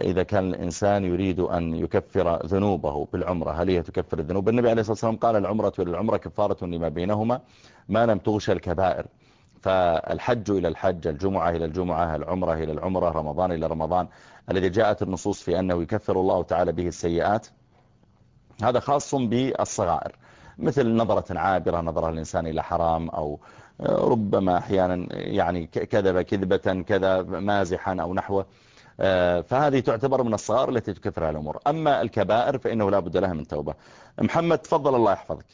إذا كان الإنسان يريد أن يكفر ذنوبه بالعمرة هل هي تكفر الذنوب؟ النبي عليه الصلاة والسلام قال العمرة للعمرة كفارة لما بينهما ما لم تغشى الكبائر. فالحج إلى الحج الجمعة إلى الجمعة العمرة إلى العمرة رمضان إلى رمضان الذي جاءت النصوص في أنه يكفر الله تعالى به السيئات هذا خاص بالصغائر. مثل نظرة عابرة نظرة الإنسان إلى حرام أو ربما أحيانا يعني كذب كذبة كذا مازحا أو نحوه. آه، فهذه تعتبر من الصغار التي تكثرها الأمور. أما الكبائر فإنه لا بد لها من توبة. محمد تفضل الله يحفظك.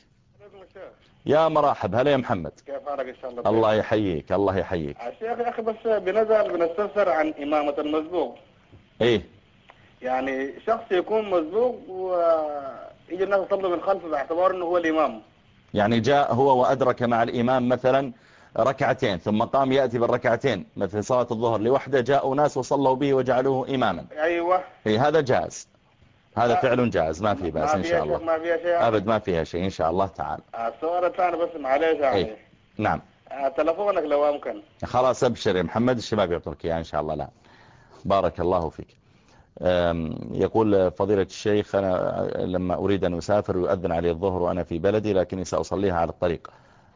يا مرحب. هلا يا محمد. كيف حالك إن شاء الله؟ الله يحييك الله يحييك. الشيخ يا أخي بس بنزل بنستفسر عن إمامة المسبوق. إيه. يعني شخص يكون مسبوق ويجي الناس يصلوا من خلفه باعتبار أنه هو الإمام. يعني جاء هو وأدرك مع الإمام مثلا ركعتين ثم قام يأتي بالركعتين مثل صلاة الظهر لوحده جاءوا ناس وصلوا به وجعلوه إماما. أيوة. هذا جاز هذا فعل جاز ما في بأس إن شاء الله. ما فيها شيء. أبد ما فيها شيء إن شاء الله تعالى. السؤال الثاني بس معليش يعني؟ نعم. آه، تلفونك لو أمكن. خلاص أبشر يا محمد الشباب يعطوك إياه إن شاء الله لا بارك الله فيك. يقول فضيلة الشيخ أنا لما أريد أن أسافر يؤذن علي الظهر وأنا في بلدي لكني سأصليها على الطريق.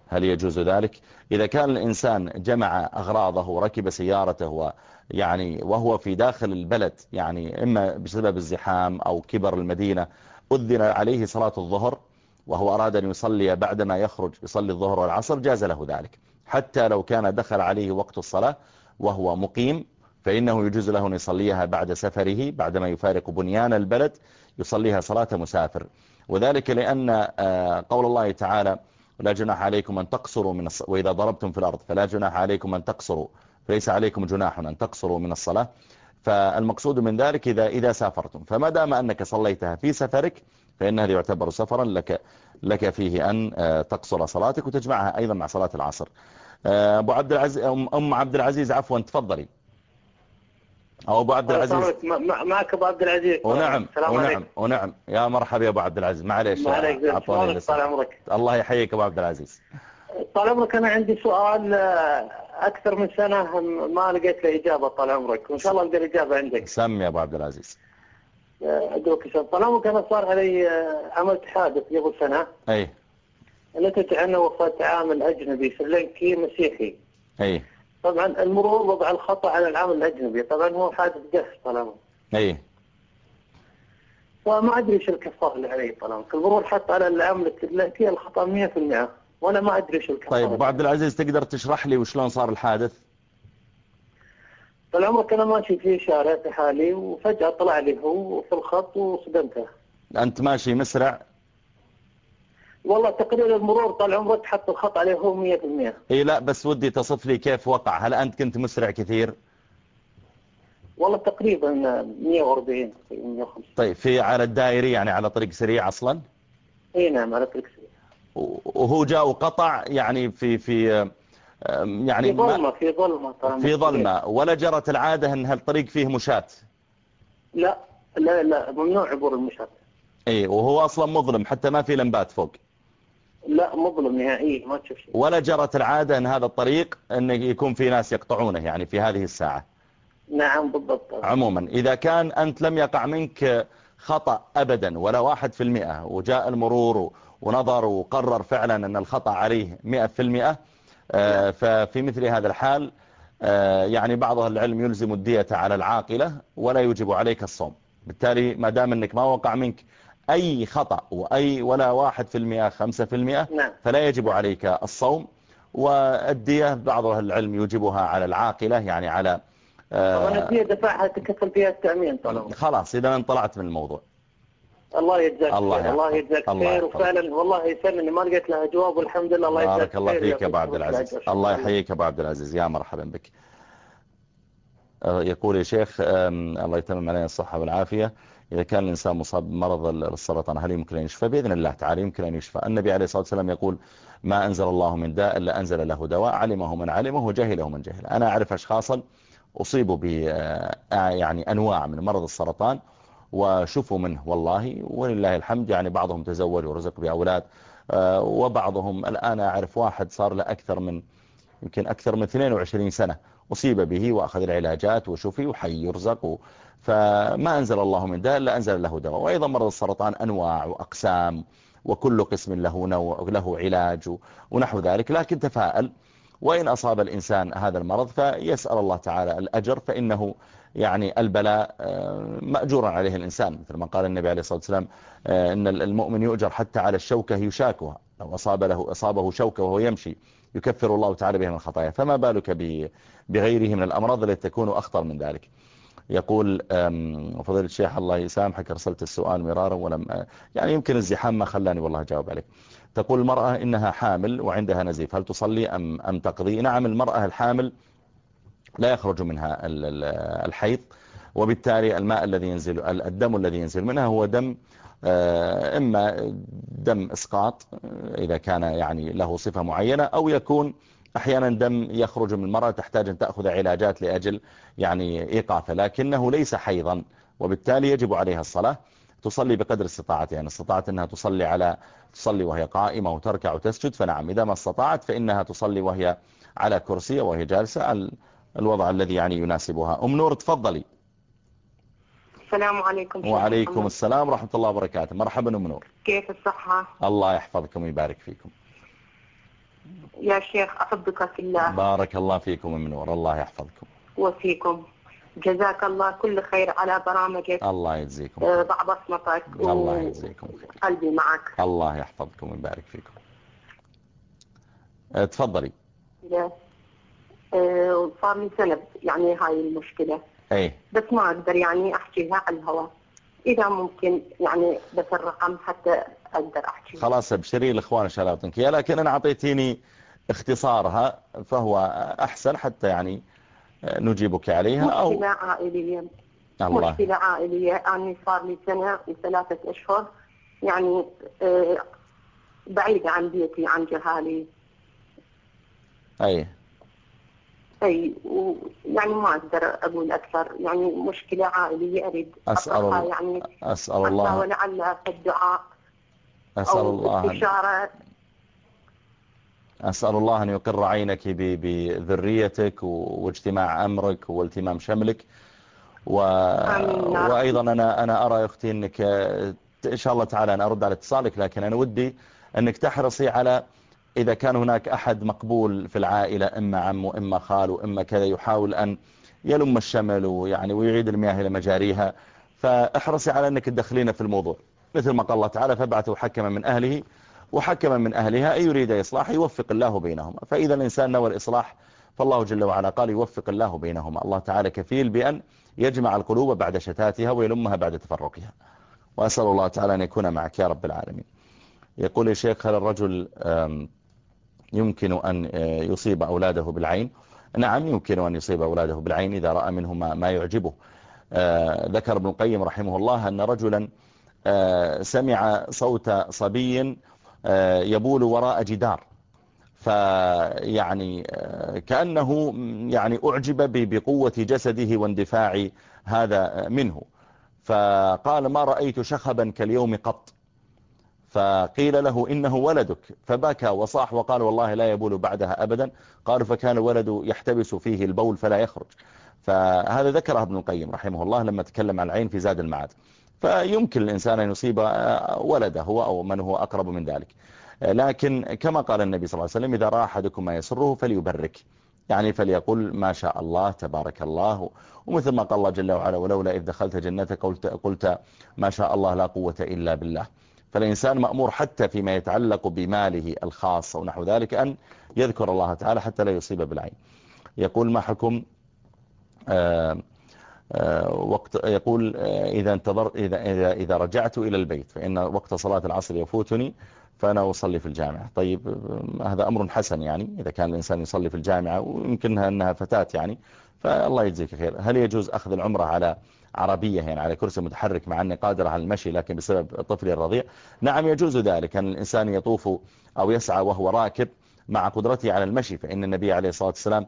هل يجوز ذلك؟ إذا كان الإنسان جمع أغراضه وركب سيارته يعني وهو في داخل البلد يعني إما بسبب الزحام أو كبر المدينة أذن عليه صلاة الظهر وهو أراد أن يصلي بعدما يخرج يصلي الظهر والعصر جاز له ذلك. حتى لو كان دخل عليه وقت الصلاة وهو مقيم فإنه يجوز له أن يصليها بعد سفره بعدما يفارق بنيان البلد يصليها صلاة مسافر. وذلك لأن آه، قول الله تعالى ولا جناح عليكم أن تقصروا من الصلاة وإذا ضربتم في الأرض فلا جناح عليكم أن تقصروا فليس عليكم جناح أن تقصروا من الصلاة. فالمقصود من ذلك إذا, إذا سافرتم. فما دام أنك صليتها في سفرك فإن هذا يعتبر سفرا لك, لك فيه أن آه، تقصر صلاتك وتجمعها أيضا مع صلاة العصر. آه، أبو عبد العزيز أم عبد العزيز عفوا تفضلي. أو أبو عبد العزيز. معك أبو عبد العزيز. ونعم ونعم ونعم يا مرحبا يا أبو عبد العزيز. معليش عطوني طال عمرك. الله يحييك أبو عبد العزيز. طال عمرك أنا عندي سؤال آه، أكثر من سنة ما لقيت له إجابة طال عمرك. وإن شاء الله ألقى الإجابة عندك. سم يا أبو عبد العزيز. أدعوك إن طال عمرك أنا صار علي آه، عملت حادث قبل سنة. أي. نتج عنه وفاة عامل أجنبي سريلانكي مسيحي. أي. طبعا المرور وضع الخطأ على العامل الأجنبي. طبعا هو حادث قهر طالما. أي. وما أدري إيش الكفار اللي عليه طالما. المرور حط على العامل الأجنبي الخطأ 100% وأنا ما أدري إيش الكفار طيب أبو عبد العزيز تقدر تشرح لي وشلون صار الحادث؟ طال عمرك أنا ماشي في شارع في حالي وفجأة طلع لي هو في الخط وصدمته. أنت ماشي مسرع. والله تقرير المرور طال عمرك حط الخط عليه هو 100% إي لا بس ودي تصف لي كيف وقع. هل أنت كنت مسرع كثير؟ والله تقريبا 140 150 طيب في على الدائري يعني على طريق سريع أصلا؟ إي نعم على طريق سريع. وهو جاء وقطع يعني في في يعني في ظلمة في ظلمة في ظلمة. ولا جرت العادة أن هالطريق فيه مشاة لا لا لا ممنوع عبور المشاة إي وهو أصلا مظلم حتى ما في لمبات فوق. لا مظلم نهائيا ما تشوف شيء. ولا جرت العادة أن هذا الطريق أن يكون في ناس يقطعونه يعني في هذه الساعة. نعم بالضبط. عموما إذا كان أنت لم يقع منك خطأ أبدا ولا واحد في المئة وجاء المرور ونظر وقرر فعلا أن الخطأ عليه مئة في المئة آه، ففي مثل هذا الحال آه، يعني بعض العلم يلزم الدية على العاقلة ولا يجب عليك الصوم. بالتالي ما دام أنك ما وقع منك أي خطأ وأي ولا واحد في المئة خمسة في المئة نعم. فلا يجب عليك الصوم. والدية بعض العلم يجبها على العاقلة يعني على طبعا الدية دفعها تكفل فيها التأمين طبعا خلاص إذا انطلعت من الموضوع. الله يجزاك الله خير الله. يجزاك الله خير. وفعلا والله يسلمني ما لقيت لها جواب والحمد لله الله يجزاك بارك الله خير. فيك يا أبو عبد العزيز. الله يحييك يا أبو عبد العزيز. يا مرحبا بك. آه، يقول يا شيخ الله يتمم علينا الصحة والعافية. إذا كان الإنسان مصاب بمرض السرطان هل يمكن أن يشفى؟ بإذن الله تعالى يمكن أن يشفى. النبي عليه الصلاة والسلام يقول ما أنزل الله من داء إلا أنزل له دواء علمه من علمه وجهله من جهله. أنا أعرف أشخاصا أصيبوا ب آه، يعني أنواع من مرض السرطان وشفوا منه والله ولله الحمد. يعني بعضهم تزوج ورزق بأولاد آه، وبعضهم الآن أعرف واحد صار له أكثر من يمكن أكثر من 22 سنة أصيب به وأخذ العلاجات وشفي وحي يرزق. فما أنزل الله من داء إلا أنزل له دواء. وأيضا مرض السرطان أنواع وأقسام وكل قسم له نوع له علاج. ونحو ذلك. لكن تفاءل وإن أصاب الإنسان هذا المرض فيسأل الله تعالى الأجر فإنه يعني البلاء آه، مأجورا عليه الإنسان. مثل ما قال النبي عليه الصلاة والسلام آه، إن المؤمن يؤجر حتى على الشوكة يشاكها. لو أصاب له أصابه شوكة وهو يمشي يكفر الله تعالى بها من الخطايا. فما بالك بغيره من الأمراض التي تكون أخطر من ذلك. يقول فضيلة الشيخ الله يسامحك أرسلت السؤال مرارا ولم أ- يعني يمكن الزحام ما خلاني والله أجاوب عليك تقول المرأة إنها حامل وعندها نزيف هل تصلي أم, أم تقضي؟ نعم المرأة الحامل لا يخرج منها ال- ال- الحيض وبالتالي الماء الذي ينزل ال- الدم الذي ينزل منها هو دم آه، إما دم إسقاط آه، إذا كان يعني له صفة معينة أو يكون أحيانا دم يخرج من المرأة تحتاج أن تأخذ علاجات لأجل يعني إيقافه لكنه ليس حيضا وبالتالي يجب عليها الصلاة. تصلي بقدر استطاعتها يعني استطاعت أنها تصلي على تصلي وهي قائمة وتركع وتسجد فنعم إذا ما استطاعت فإنها تصلي وهي على كرسي وهي جالسة الوضع الذي يعني يناسبها. أم نور تفضلي. السلام عليكم وعليكم. السلام ورحمة الله وبركاته. مرحبا أم نور. كيف الصحة؟ الله يحفظكم ويبارك فيكم. يا شيخ أحبك في الله. بارك الله فيكم أم نور الله يحفظكم. وفيكم. جزاك الله كل خير على برامجك. الله يجزيكم آه، ضع بصمتك الله يجزيكم خير. قلبي معك. الله يحفظكم ويبارك فيكم. أه، تفضلي. آه، صار لي سنة يعني هاي المشكلة. إيه. بس ما أقدر يعني أحكيها على الهواء. إذا ممكن يعني بس الرقم حتى أقدر أحكي خلاص ابشري الإخوان إن شاء الله يعطينك اياه لكن أنا أعطيتيني اختصارها فهو أحسن حتى يعني أه، نجيبك عليها أو مشكلة عائلية. الله. مشكلة عائلية. أنا صار لي سنة وثلاثة أشهر. يعني آه، بعيدة عن بيتي عن جهالي. أي. أي ويعني ما أقدر أقول أكثر. يعني مشكلة عائلية أريد أسأل الله- يعني. أسأل حتى الله. ولعل في الدعاء أسأل أو الله أسأل الله أن يقر عينك بذريتك واجتماع أمرك والتمام شملك. و... وأيضا أنا, أنا أرى يا أختي أنك إن شاء الله تعالى أنا أرد على اتصالك لكن أنا ودي أنك تحرصي على إذا كان هناك أحد مقبول في العائلة إما عم وإما خال وإما كذا يحاول أن يلم الشمل ويعني ويعيد المياه إلى مجاريها. فاحرصي على أنك تدخلين في الموضوع. مثل ما قال الله تعالى فابعثوا حكما من أهله وحكما من أهلها أن يريد إصلاح يوفق الله بينهما. فإذا الإنسان نوى الإصلاح فالله جل وعلا قال يوفق الله بينهما. الله تعالى كفيل بأن يجمع القلوب بعد شتاتها ويلمها بعد تفرقها. وأسأل الله تعالى أن يكون معك يا رب العالمين. يقول يا شيخ هل الرجل يمكن أن آه، يصيب أولاده بالعين؟ نعم يمكن أن يصيب أولاده بالعين إذا رأى منهما ما يعجبه. آه، ذكر ابن القيم رحمه الله أن رجلا سمع صوت صبي آه، يبول وراء جدار. فيعني آه، كأنه يعني أعجب بقوة جسده واندفاع هذا منه. فقال ما رأيت شخبا كاليوم قط. فقيل له إنه ولدك. فبكى وصاح وقال والله لا يبول بعدها أبدا. قالوا فكان الولد يحتبس فيه البول فلا يخرج. فهذا ذكره ابن القيم رحمه الله لما تكلم عن العين في زاد المعاد. فيمكن الإنسان أن يصيب ولده هو أو من هو أقرب من ذلك. لكن كما قال النبي صلى الله عليه وسلم إذا رأى أحدكم ما يسره فليبرك. يعني فليقول ما شاء الله تبارك الله. ومثل ما قال الله جل وعلا ولولا إذ دخلت جنتك قلت, قلت ما شاء الله لا قوة إلا بالله. فالإنسان مأمور حتى فيما يتعلق بماله الخاص ونحو ذلك أن يذكر الله تعالى حتى لا يصيب بالعين. يقول ما حكم آه، آه، وقت يقول آه، إذا, انتظر إذا, إذا, إذا رجعت إلى البيت فإن وقت صلاة العصر يفوتني فأنا أصلي في الجامعة. طيب هذا أمر حسن يعني إذا كان الإنسان يصلي في الجامعة ويمكنها أنها فتاة يعني فالله يجزيك خير. هل يجوز أخذ العمرة على عربية يعني على كرسي متحرك مع أني قادر على المشي لكن بسبب طفلي الرضيع؟ نعم يجوز ذلك. أن الإنسان يطوف أو يسعى وهو راكب مع قدرته على المشي؟ فإن النبي عليه الصلاة والسلام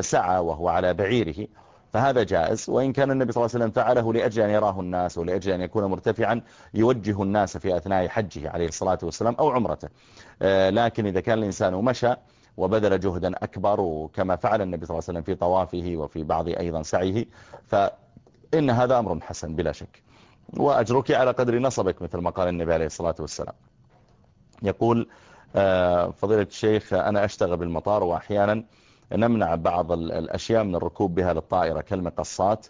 سعى وهو على بعيره فهذا جائز. وإن كان النبي صلى الله عليه وسلم فعله لأجل أن يراه الناس ولأجل أن يكون مرتفعا يوجه الناس في أثناء حجه عليه الصلاة والسلام أو عمرته. آه، لكن إذا كان الإنسان مشى وبذل جهدا أكبر وكما فعل النبي صلى الله عليه وسلم في طوافه وفي بعض أيضا سعيه فإن هذا أمر حسن بلا شك. وأجرك على قدر نصبك مثل ما قال النبي عليه الصلاة والسلام. يقول آه، فضيلة الشيخ أنا أشتغل بالمطار وأحيانا نمنع بعض الأشياء من الركوب بها للطائرة كالمقصات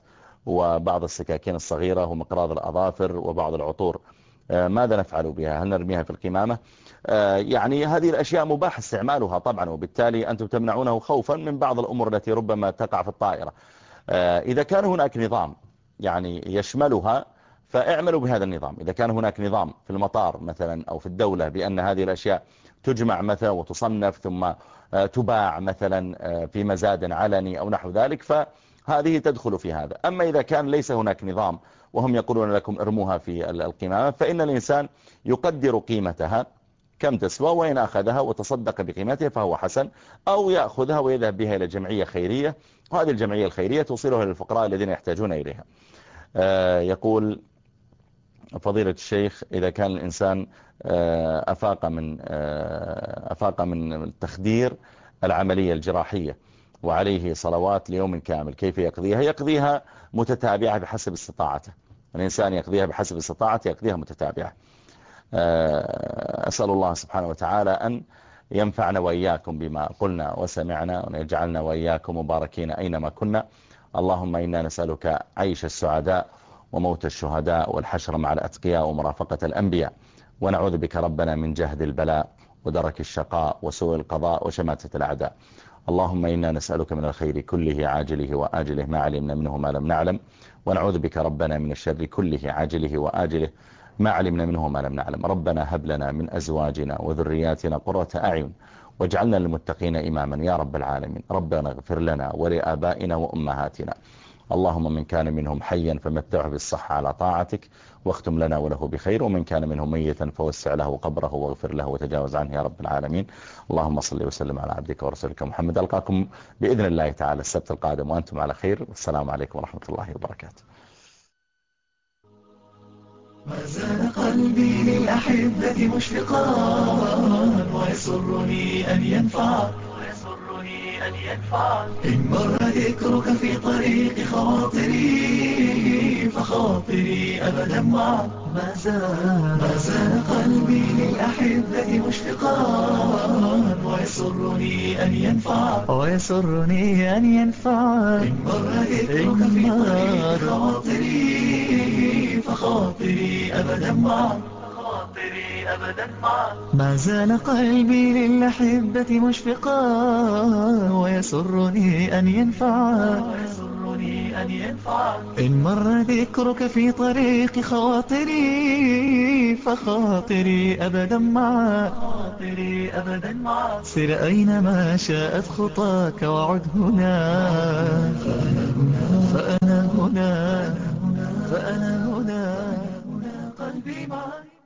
وبعض السكاكين الصغيرة ومقراض الأظافر وبعض العطور. آه، ماذا نفعل بها؟ هل نرميها في القمامة؟ آه، يعني هذه الأشياء مباح استعمالها طبعا وبالتالي أنتم تمنعونه خوفا من بعض الأمور التي ربما تقع في الطائرة. آه، إذا كان هناك نظام يعني يشملها فاعملوا بهذا النظام. إذا كان هناك نظام في المطار مثلا أو في الدولة بأن هذه الأشياء تجمع مثلا وتصنف ثم تباع مثلا في مزاد علني أو نحو ذلك فهذه تدخل في هذا. أما إذا كان ليس هناك نظام وهم يقولون لكم ارموها في القمامة فإن الإنسان يقدر قيمتها كم تسوى وإن أخذها وتصدق بقيمتها فهو حسن أو يأخذها ويذهب بها إلى جمعية خيرية وهذه الجمعية الخيرية توصلها للفقراء الذين يحتاجون إليها. آه، يقول فضيلة الشيخ إذا كان الإنسان آه، أفاق من آه، أفاق من تخدير العملية الجراحية وعليه صلوات ليوم كامل كيف يقضيها؟ يقضيها متتابعة بحسب استطاعته. الإنسان يقضيها بحسب استطاعته يقضيها متتابعة. آه، أسأل الله سبحانه وتعالى أن ينفعنا وإياكم بما قلنا وسمعنا وأن يجعلنا وإياكم مباركين أينما كنا. اللهم إنا نسألك عيش السعداء وموت الشهداء والحشر مع الأتقياء ومرافقة الأنبياء. ونعوذ بك ربنا من جهد البلاء ودرك الشقاء وسوء القضاء وشماتة الأعداء. اللهم إنا نسألك من الخير كله عاجله وآجله ما علمنا منه ما لم نعلم. ونعوذ بك ربنا من الشر كله عاجله وآجله ما علمنا منه ما لم نعلم. ربنا هب لنا من أزواجنا وذرياتنا قرة أعين واجعلنا للمتقين إماما يا رب العالمين. ربنا اغفر لنا ولآبائنا وأمهاتنا. اللهم من كان منهم حيا فمتعه بالصحة على طاعتك واختم لنا وله بخير ومن كان منهم ميتا فوسع له قبره واغفر له وتجاوز عنه يا رب العالمين. اللهم صل وسلم على عبدك ورسولك محمد. ألقاكم بإذن الله تعالى السبت القادم وأنتم على خير. والسلام عليكم ورحمة الله وبركاته. ما زال قلبي للأحبة مشفقا ويسرني أن ينفع. إن مر ذكرك في طريق خواطري فخاطري أبدا معك ما زال ما زال قلبي للأحبة مشفقا. ويسرني أن ينفع. ويسرني أن ينفع. إن مر ذكرك في طريق خواطري فخاطري أبدا معك خاطري أبدا معك ما زال قلبي للأحبة مشفقا ويسرني أن ينفع. أن إن مر ذكرك في طريق خواطري فخاطري أبدا معك خاطري أبدا معك سر أينما شاءت خطاك وعد هنا. فأنا هنا فأنا هنا. قلبي معك